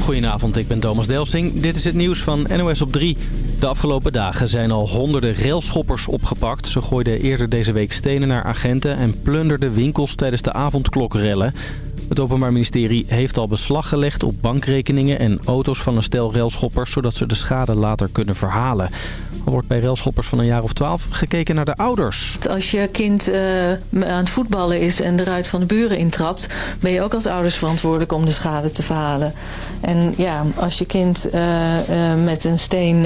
Goedenavond, ik ben Thomas Delsing. Dit is het nieuws van NOS op 3. De afgelopen dagen zijn al honderden railschoppers opgepakt. Ze gooiden eerder deze week stenen naar agenten en plunderden winkels tijdens de avondklokrellen. Het Openbaar Ministerie heeft al beslag gelegd op bankrekeningen en auto's van een stel railschoppers... zodat ze de schade later kunnen verhalen. Er wordt bij railschoppers van een jaar of twaalf gekeken naar de ouders. Als je kind uh, aan het voetballen is en de ruit van de buren intrapt... ben je ook als ouders verantwoordelijk om de schade te verhalen. En ja, als je kind uh, uh, met een steen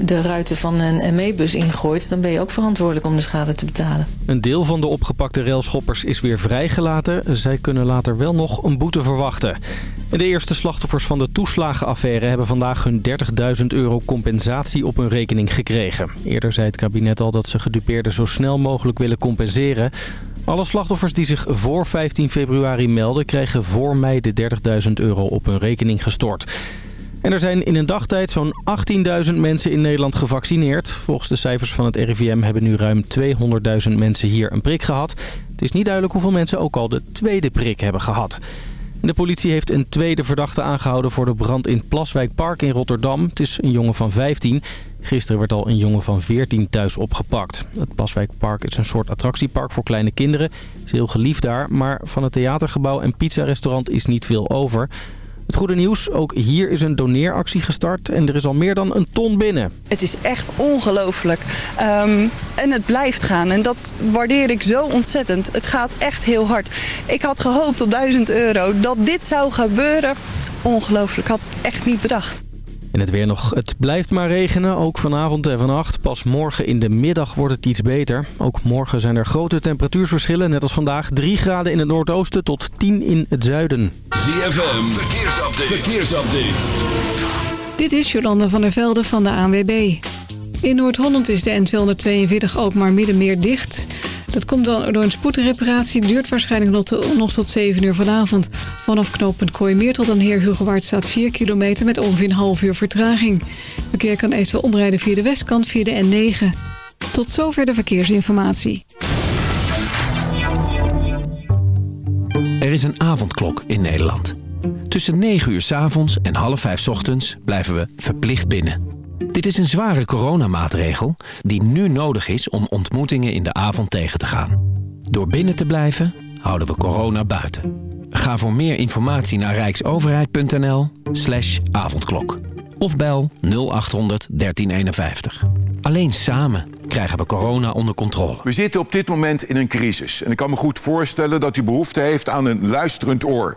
de ruiten van een ME-bus ingooit... dan ben je ook verantwoordelijk om de schade te betalen. Een deel van de opgepakte railschoppers is weer vrijgelaten. Zij kunnen later wel nog een boete verwachten. En de eerste slachtoffers van de toeslagenaffaire hebben vandaag hun 30.000 euro compensatie op hun rekening gekregen. Eerder zei het kabinet al dat ze gedupeerden zo snel mogelijk willen compenseren. Alle slachtoffers die zich voor 15 februari melden kregen voor mei de 30.000 euro op hun rekening gestort. En er zijn in een dagtijd zo'n 18.000 mensen in Nederland gevaccineerd. Volgens de cijfers van het RIVM hebben nu ruim 200.000 mensen hier een prik gehad. Het is niet duidelijk hoeveel mensen ook al de tweede prik hebben gehad. De politie heeft een tweede verdachte aangehouden voor de brand in Plaswijk Park in Rotterdam. Het is een jongen van 15. Gisteren werd al een jongen van 14 thuis opgepakt. Het Plaswijk Park is een soort attractiepark voor kleine kinderen. Het is heel geliefd daar, maar van het theatergebouw en pizzarestaurant is niet veel over. Het goede nieuws, ook hier is een doneeractie gestart en er is al meer dan een ton binnen. Het is echt ongelooflijk. Um, en het blijft gaan en dat waardeer ik zo ontzettend. Het gaat echt heel hard. Ik had gehoopt op 1000 euro dat dit zou gebeuren. Ongelooflijk, had het echt niet bedacht. En het weer nog. Het blijft maar regenen, ook vanavond en vannacht. Pas morgen in de middag wordt het iets beter. Ook morgen zijn er grote temperatuursverschillen, net als vandaag. 3 graden in het noordoosten tot 10 in het zuiden. ZFM, verkeersupdate. verkeersupdate. Dit is Jolanda van der Velde van de ANWB. In Noord-Holland is de N242 ook maar middenmeer dicht... Dat komt dan door een spoedreparatie. Duurt waarschijnlijk nog, nog tot 7 uur vanavond. Vanaf knooppunt Kooimeer tot aan Heer Hugowaard staat 4 kilometer... met ongeveer een half uur vertraging. Verkeer kan eventueel omrijden via de westkant via de N9. Tot zover de verkeersinformatie. Er is een avondklok in Nederland. Tussen 9 uur s avonds en half 5 s ochtends blijven we verplicht binnen. Dit is een zware coronamaatregel die nu nodig is om ontmoetingen in de avond tegen te gaan. Door binnen te blijven houden we corona buiten. Ga voor meer informatie naar rijksoverheid.nl slash avondklok. Of bel 0800 1351. Alleen samen krijgen we corona onder controle. We zitten op dit moment in een crisis. En ik kan me goed voorstellen dat u behoefte heeft aan een luisterend oor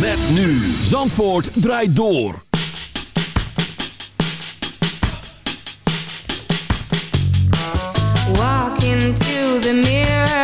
Met nu Zandvoort draait door. Walk into the mirror.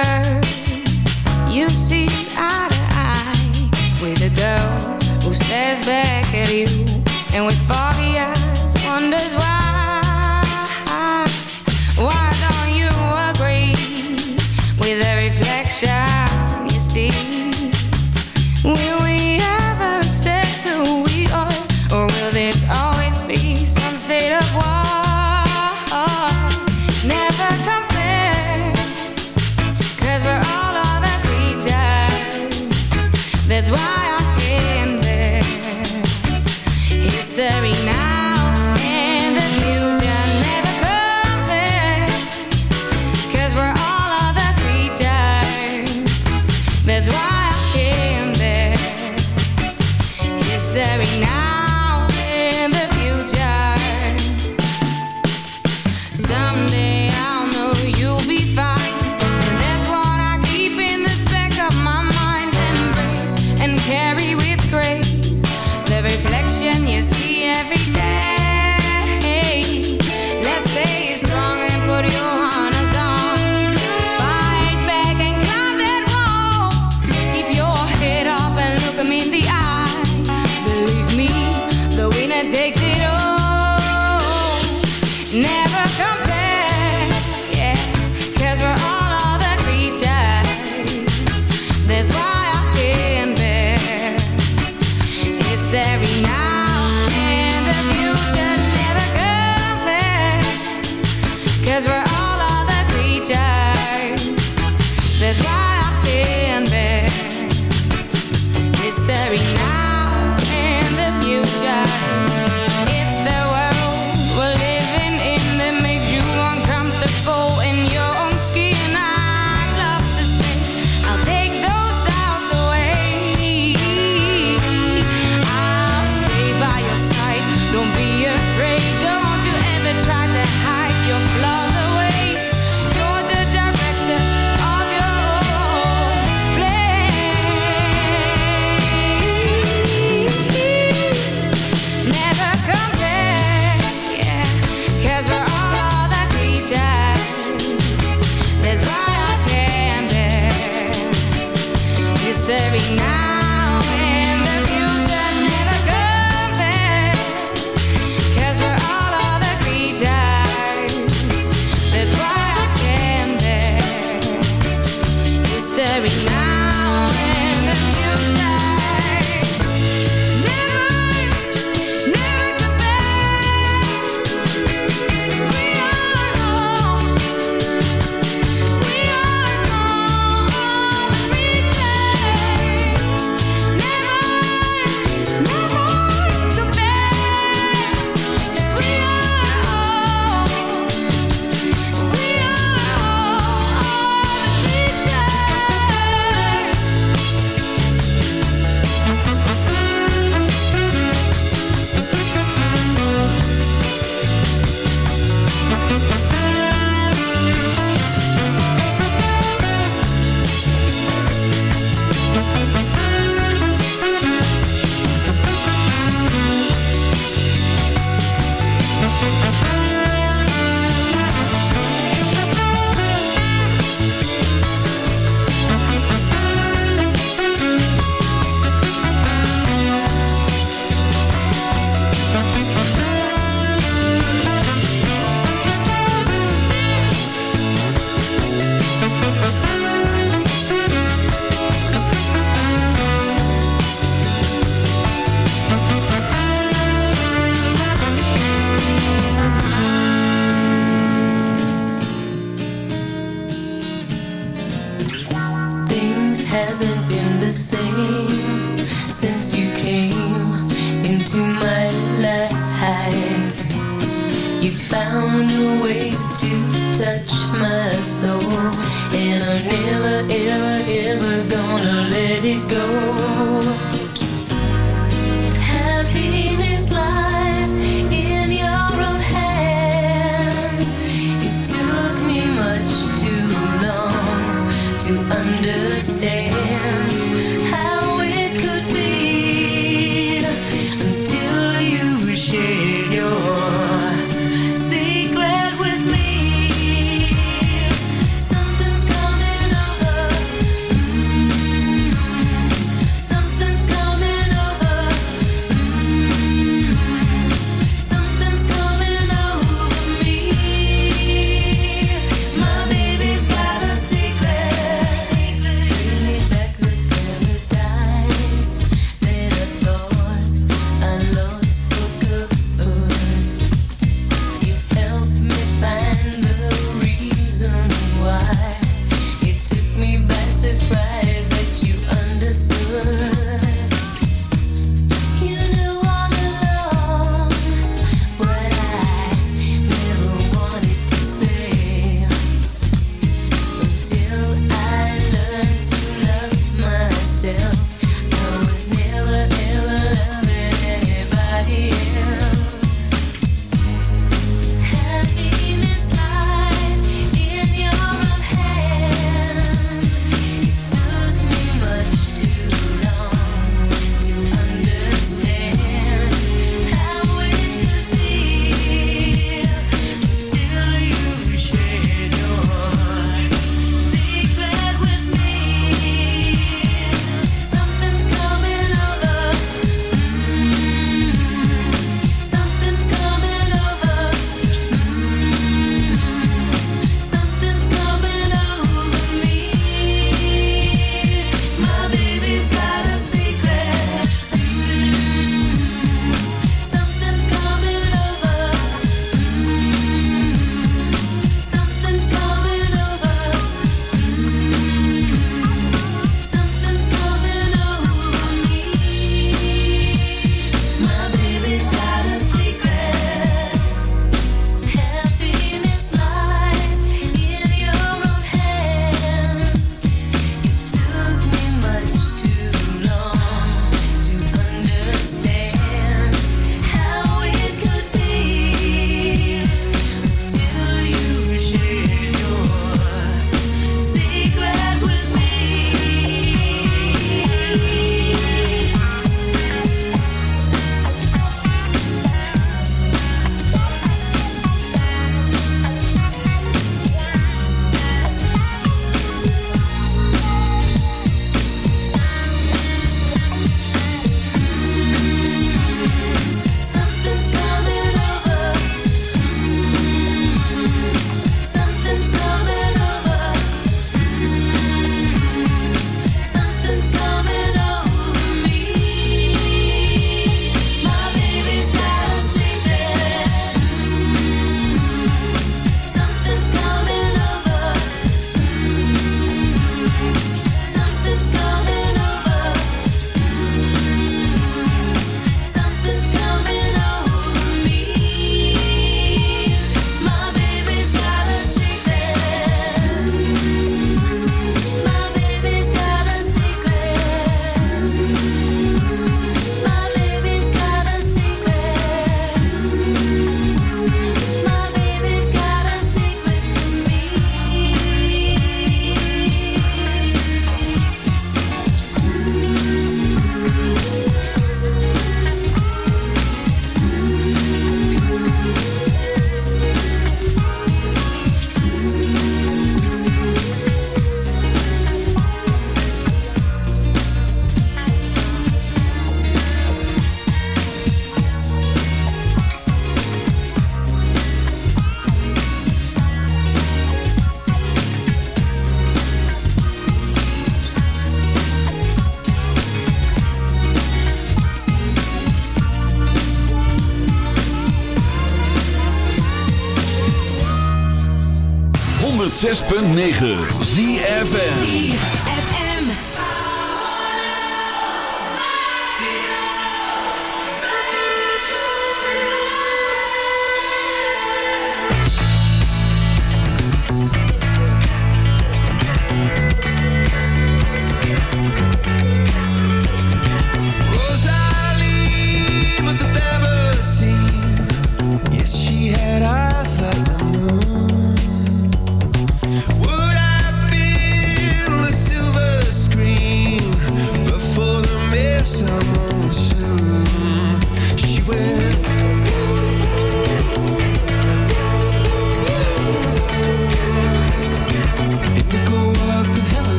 106.9 ZFN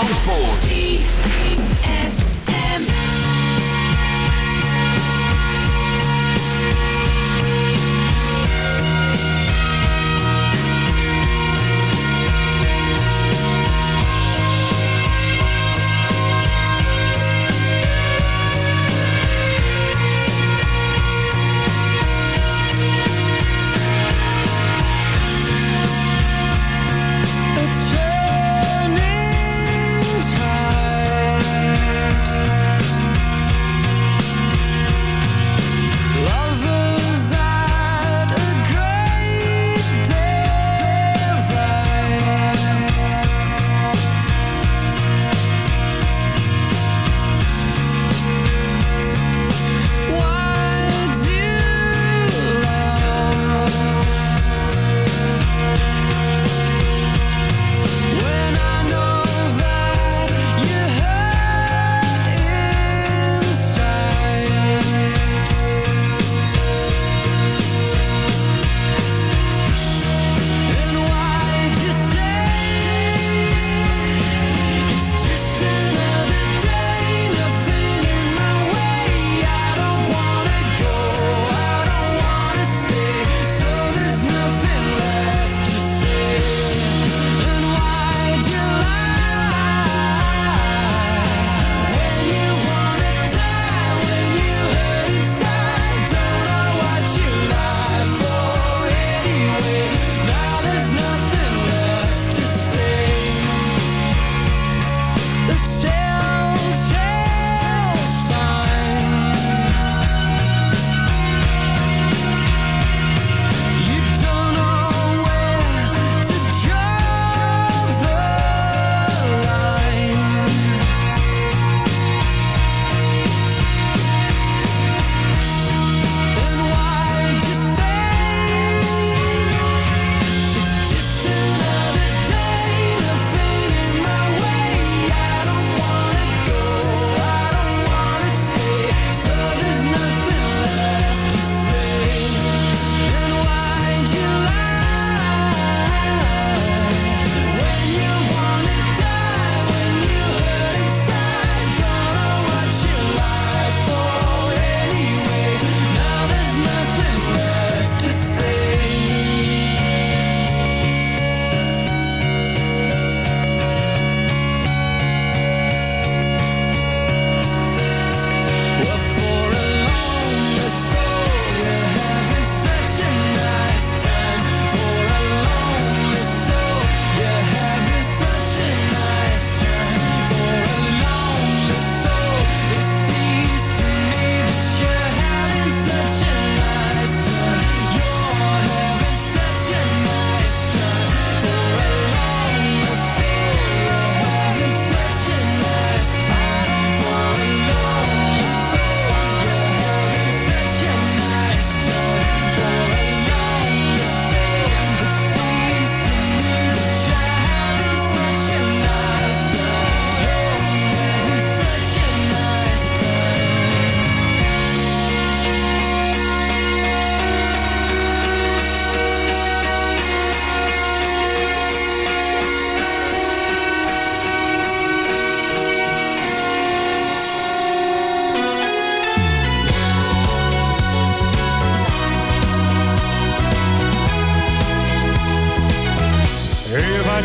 A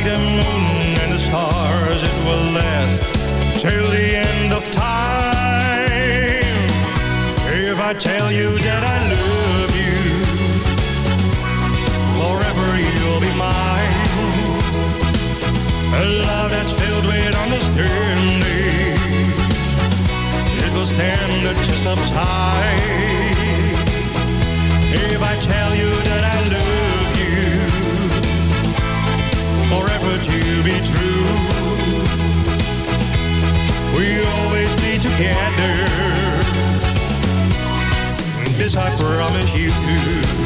Like the moon and the stars, it will last till the end of time. If I tell you that I love you, forever you'll be mine. A love that's filled with understanding. It will stand the test of time. If I tell you that I love forever to be true. We'll always be together. This I promise you.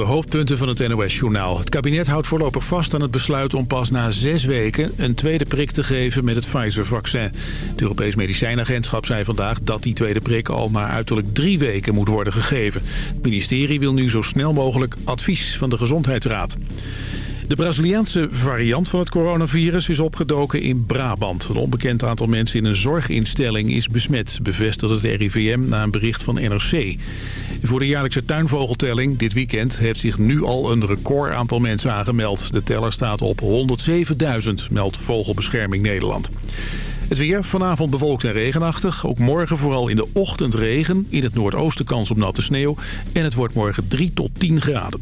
De hoofdpunten van het NOS-journaal. Het kabinet houdt voorlopig vast aan het besluit om pas na zes weken... een tweede prik te geven met het Pfizer-vaccin. Het Europees Medicijnagentschap zei vandaag dat die tweede prik... al na uiterlijk drie weken moet worden gegeven. Het ministerie wil nu zo snel mogelijk advies van de Gezondheidsraad. De Braziliaanse variant van het coronavirus is opgedoken in Brabant. Een onbekend aantal mensen in een zorginstelling is besmet, bevestigt het RIVM na een bericht van NRC. Voor de jaarlijkse tuinvogeltelling dit weekend heeft zich nu al een record aantal mensen aangemeld. De teller staat op 107.000, meldt Vogelbescherming Nederland. Het weer vanavond bewolkt en regenachtig. Ook morgen vooral in de ochtend regen. In het noordoosten kans op natte sneeuw. En het wordt morgen 3 tot 10 graden.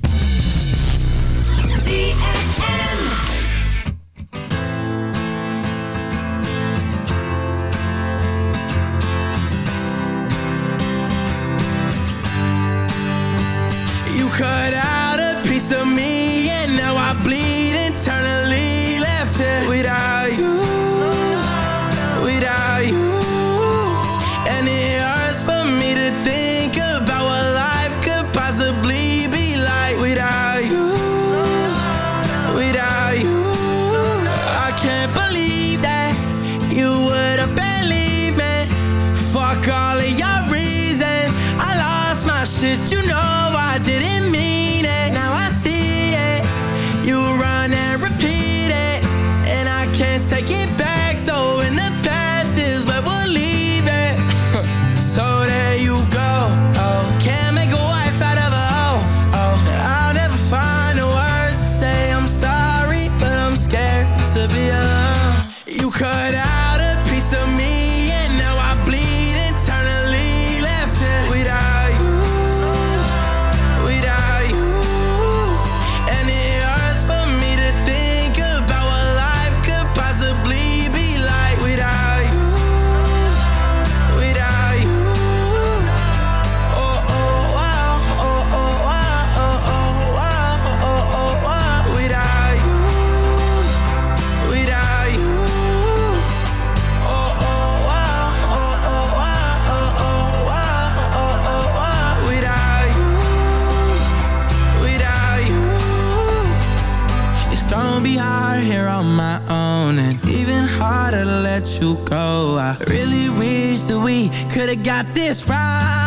Got this right.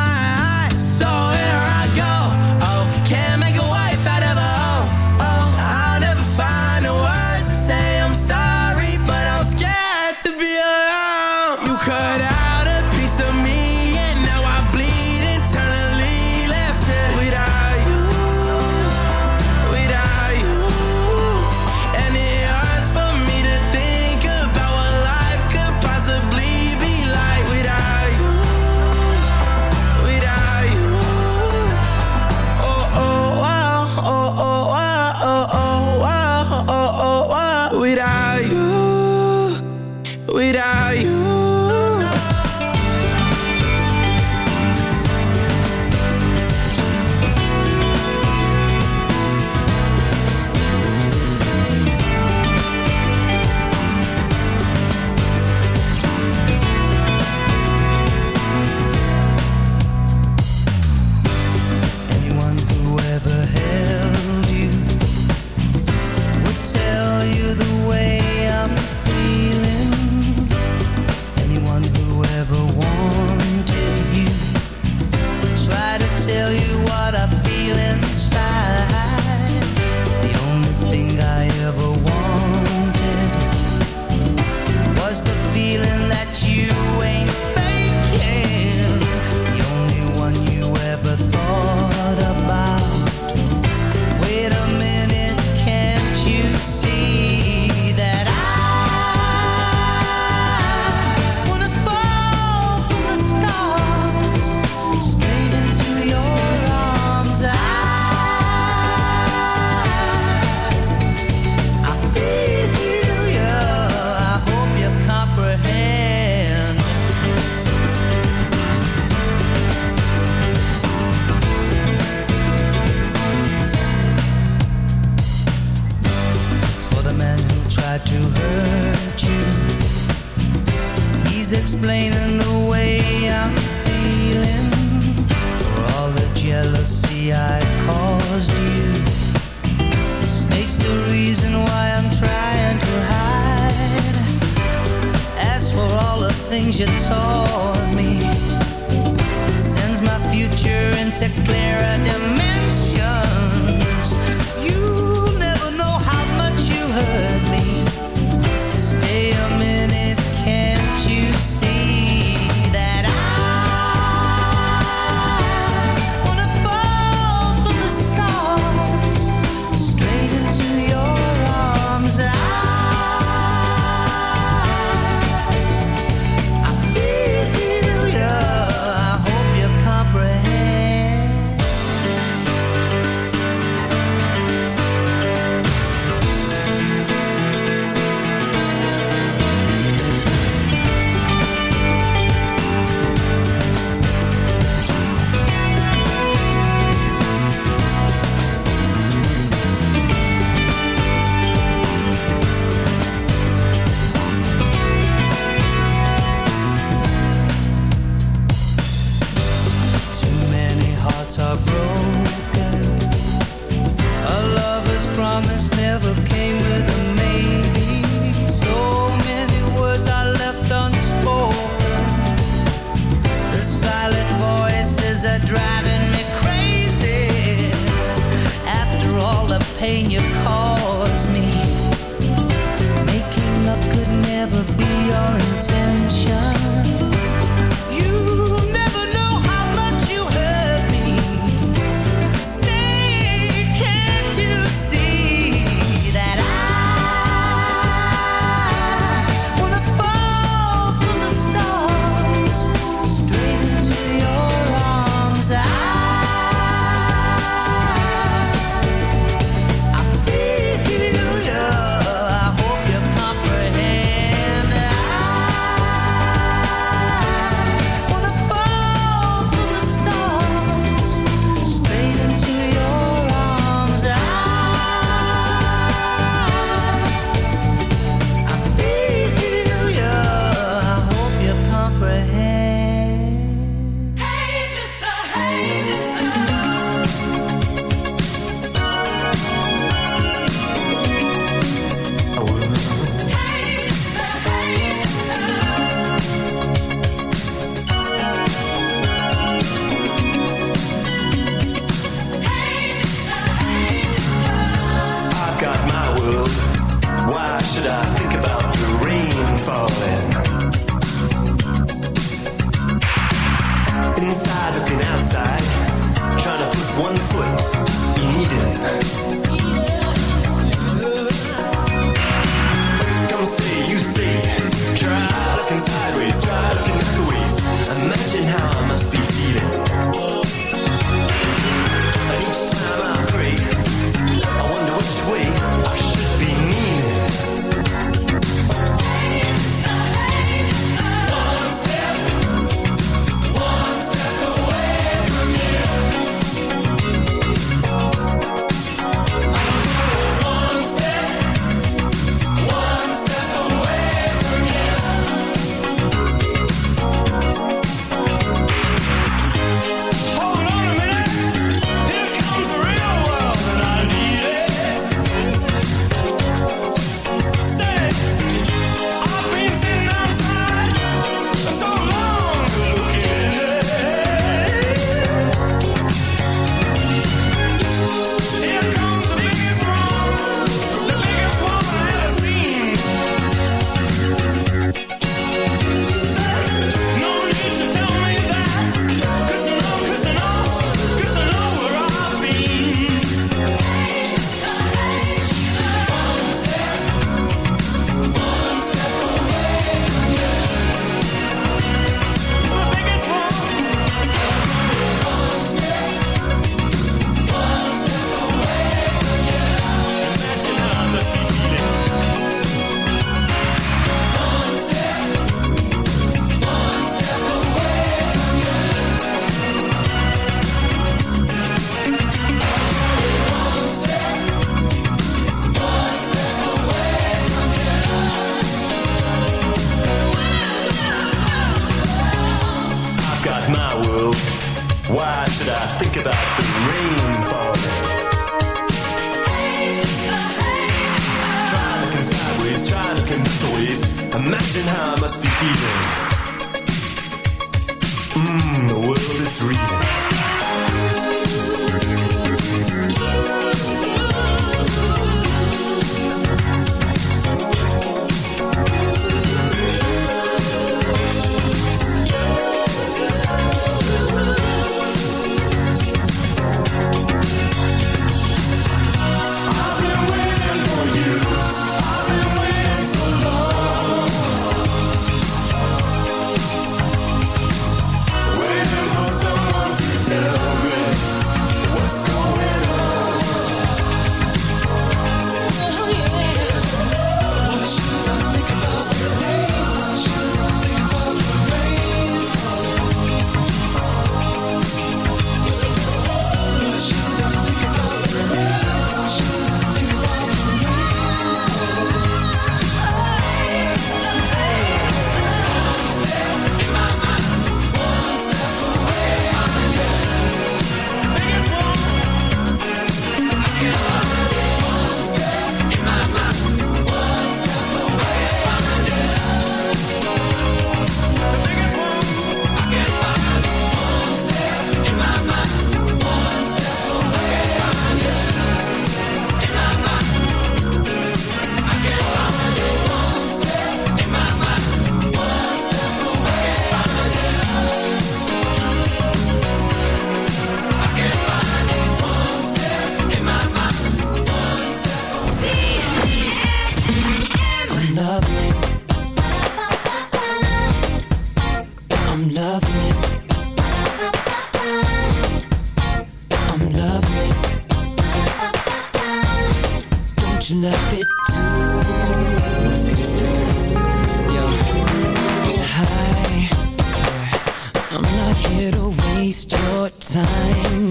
waste your time.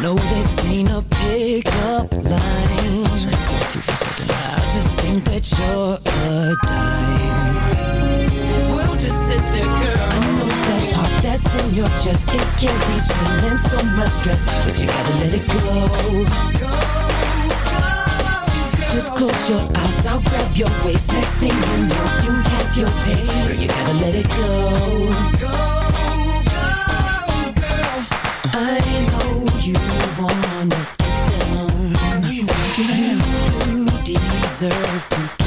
No, this ain't a pickup line. I just think that you're a dime. We'll just sit there, girl. I know that heart that's in your chest. It carries pain and so much stress But you gotta let it go, go just close your eyes, I'll grab your waist. Next thing you know, you have your pace. Girl, you gotta let it go deserve to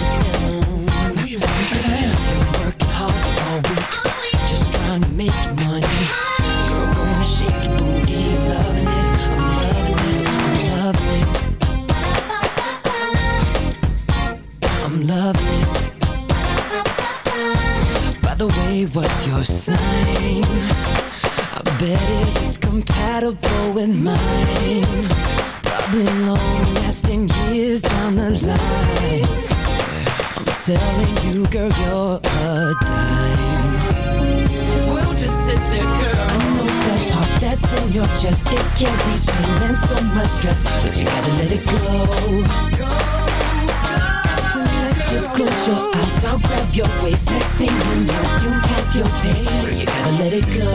girl, you're a dime. We'll just sit there, girl. I know that heart that's in your chest, it carries pain and so much stress, but you gotta let it go. go, go, go just close your eyes, I'll grab your waist. Next thing you know, you have your pace, but you gotta let it go.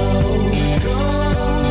go.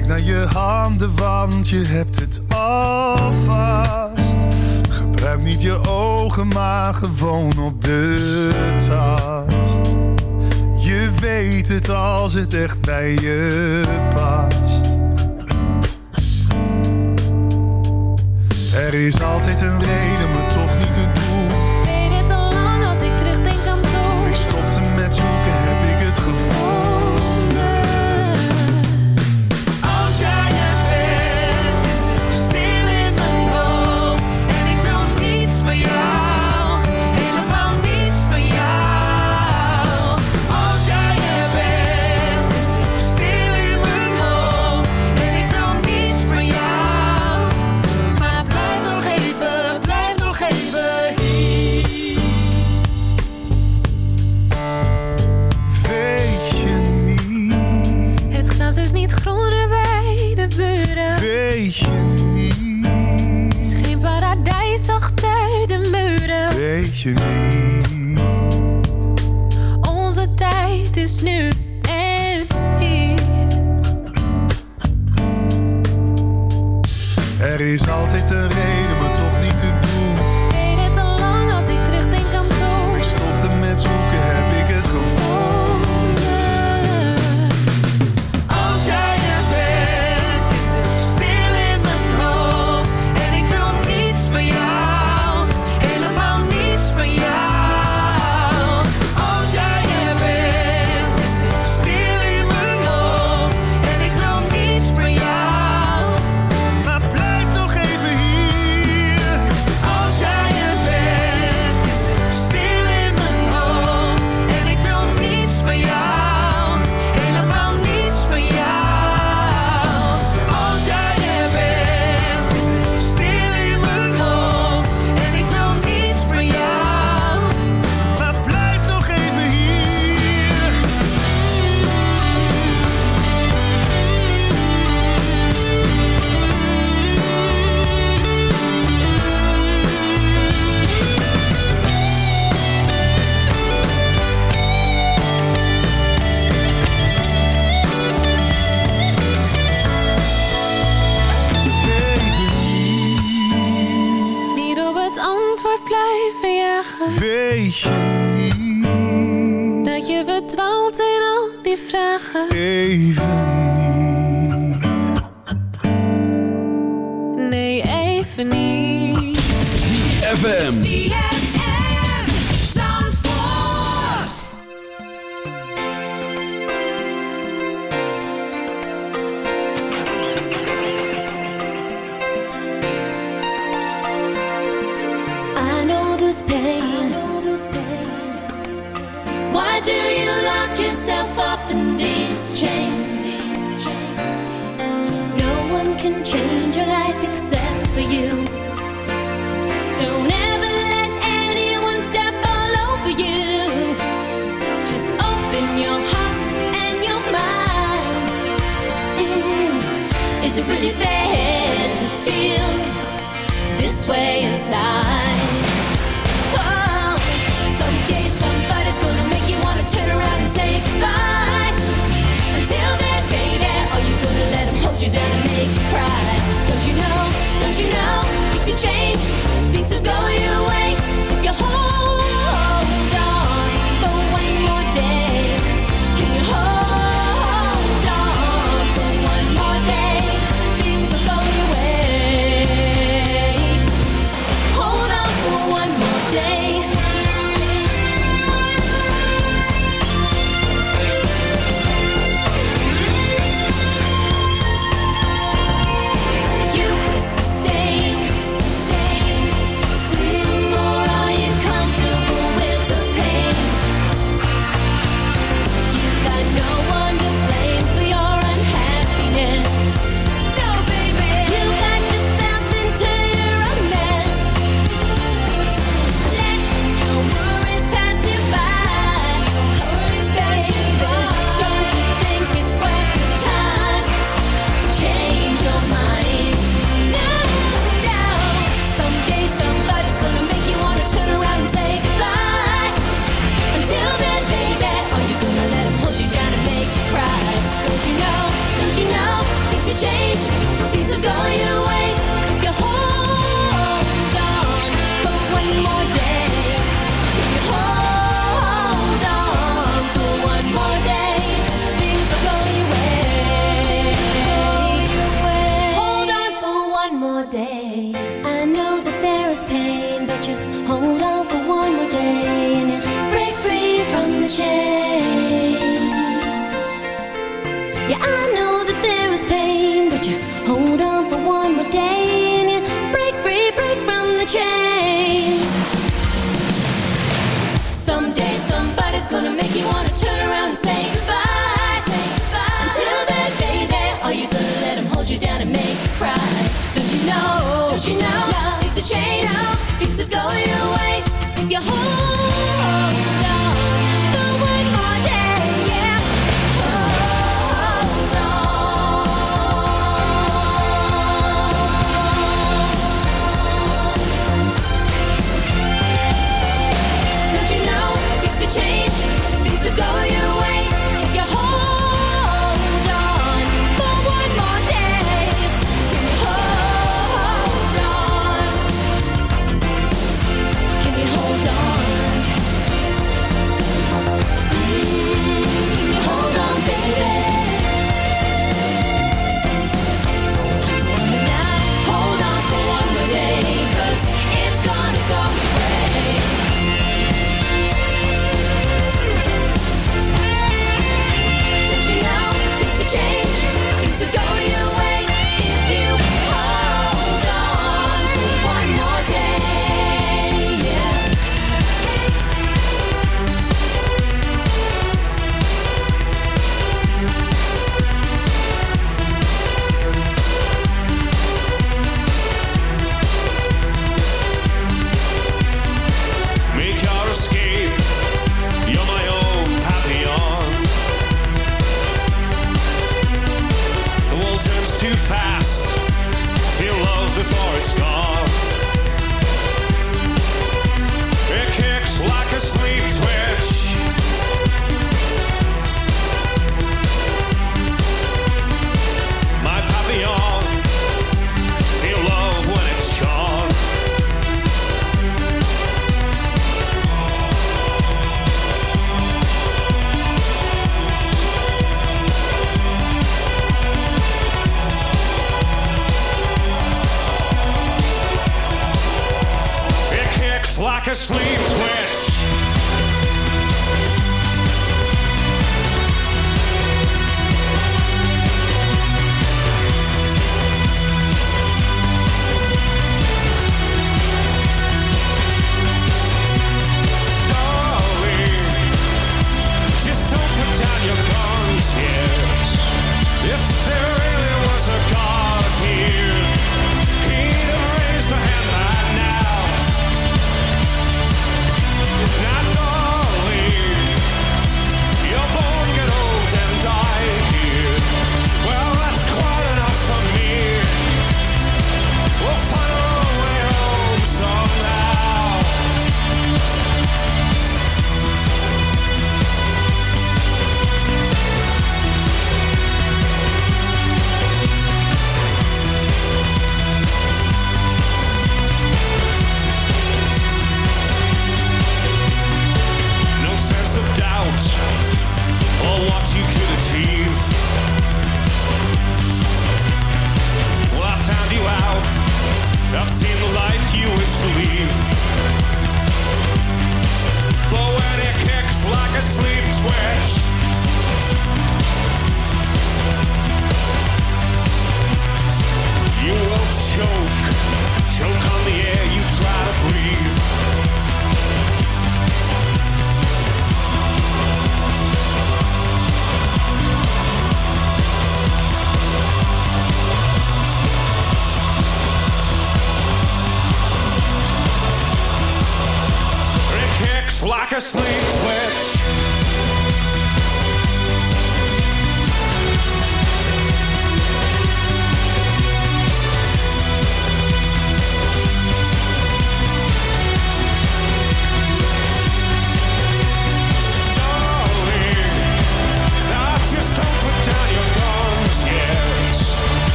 Kijk naar je handen, want je hebt het al vast. Gebruik niet je ogen, maar gewoon op de tast. Je weet het als het echt bij je past. Er is altijd een reden, You.